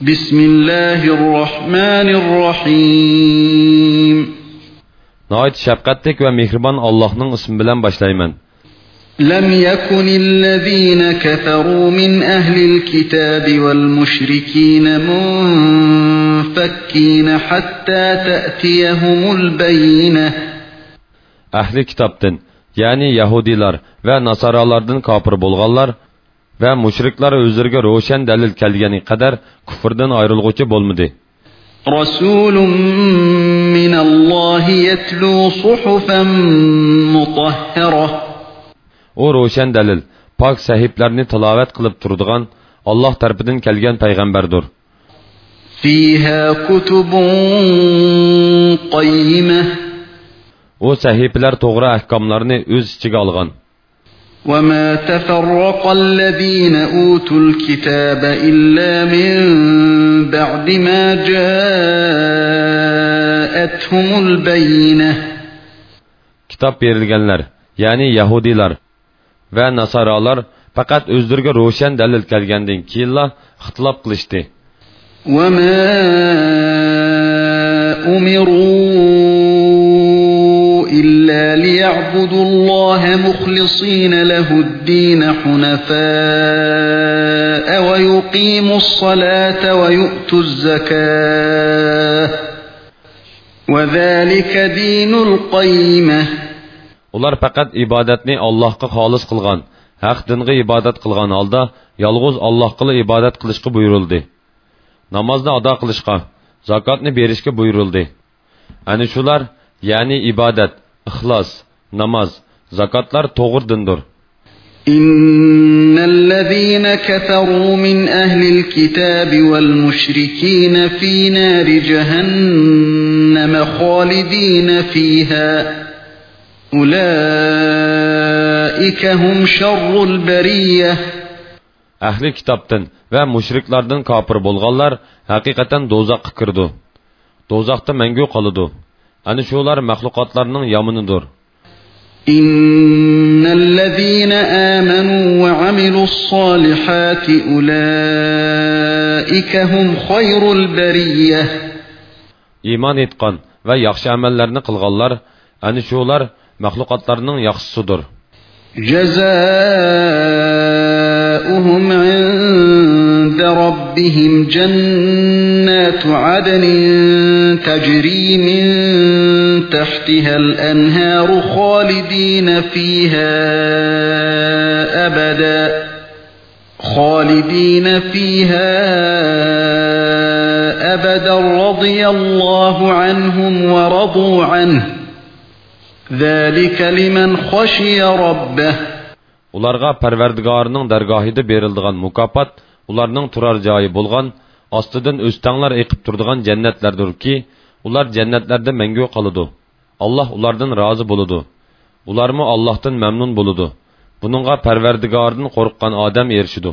بسم الله الرحمن الرحيم Nəhayət şəfqətlik və mehriban Allah'ın ismi bilan başlayman. لم يكن الذين كفروا من أهل الكتاب والمشركين منفكين حتى تأتيهم البينة Əhli kitabdan, yəni Yahudilar və Nasaralardan kafir bolğanlar va mushriklar o'zlariga ro'shan dalil kelgani qadar kufrdan ayrilg'uchi bo'lmadi rasulun minallohi yatlu suhufan mutahhara u ro'shan dalil pok sahiflarni tilovat qilib turadigan alloh tarafidan kelgan payg'ambardir fiha kutubun qayyima u sahifalar to'g'ri ahkomlarni o'z ichiga olgan وما تفرق الذين أوتوا الكتاب إلا من بعد ما جاءتهم البينة Kitap berilganlar, ya'ni Yahudilar va Nasaralar faqat o'zlariga ro'shan dalil kelgandan keyinla ixtilof qilishdi. وما أمروا إلا ليعبدوا الله مخلصين له الدين حنفاء ويقيموا الصلاة ويؤتوا الزكاة وذلك دين القيمة Ular faqat ibodatni Allohga xolis qilgan, haq dinga ibodat qilgan holda yolg'iz Allohga ibodat qilishga buyurildi. Namozni ado qilishga, zakotni berishga buyurildi. Ani shular, ya'ni ibodat, ixlos, namoz, zakotlar to'g'ri dindir. إن الذين كفروا من أهل الكتاب والمشركين في نار جهنم خالدين فيها أولئك هم شر البرية Ahli kitobdan va mushriklardan kofir bo'lganlar haqiqatan do'zaxga kirdi. Do'zaxda mangu qoladi. Ani shular maxluqotlarning yomonidir. إن الذين آمنوا وعملوا الصالحات أولئك هم خير البرية etgan va yaxshi amallarni qilganlar ana shular maxluqotlarning yaxshisidir جزاؤهم عند ربهم جنات عدن تجري من تحتها الأنهار خالدين فيها أبدا خالدين فيها أبدا. رضي الله عنهم ورضوا عنه. ذلك لمن خشي ربه. Ularga parvardigorining dargohida berildigan mukofot ularning turar joyi bo'lgan ostidan o'stanglar eqib turadigan jannatlardirki ular jannatlarda mangu qoladi. Alloh ulardan rozi bo'ladi. Ularmi allohdan mamnun bo'ladi. Buningga parvardigoridan qo'rqqan odam erishidi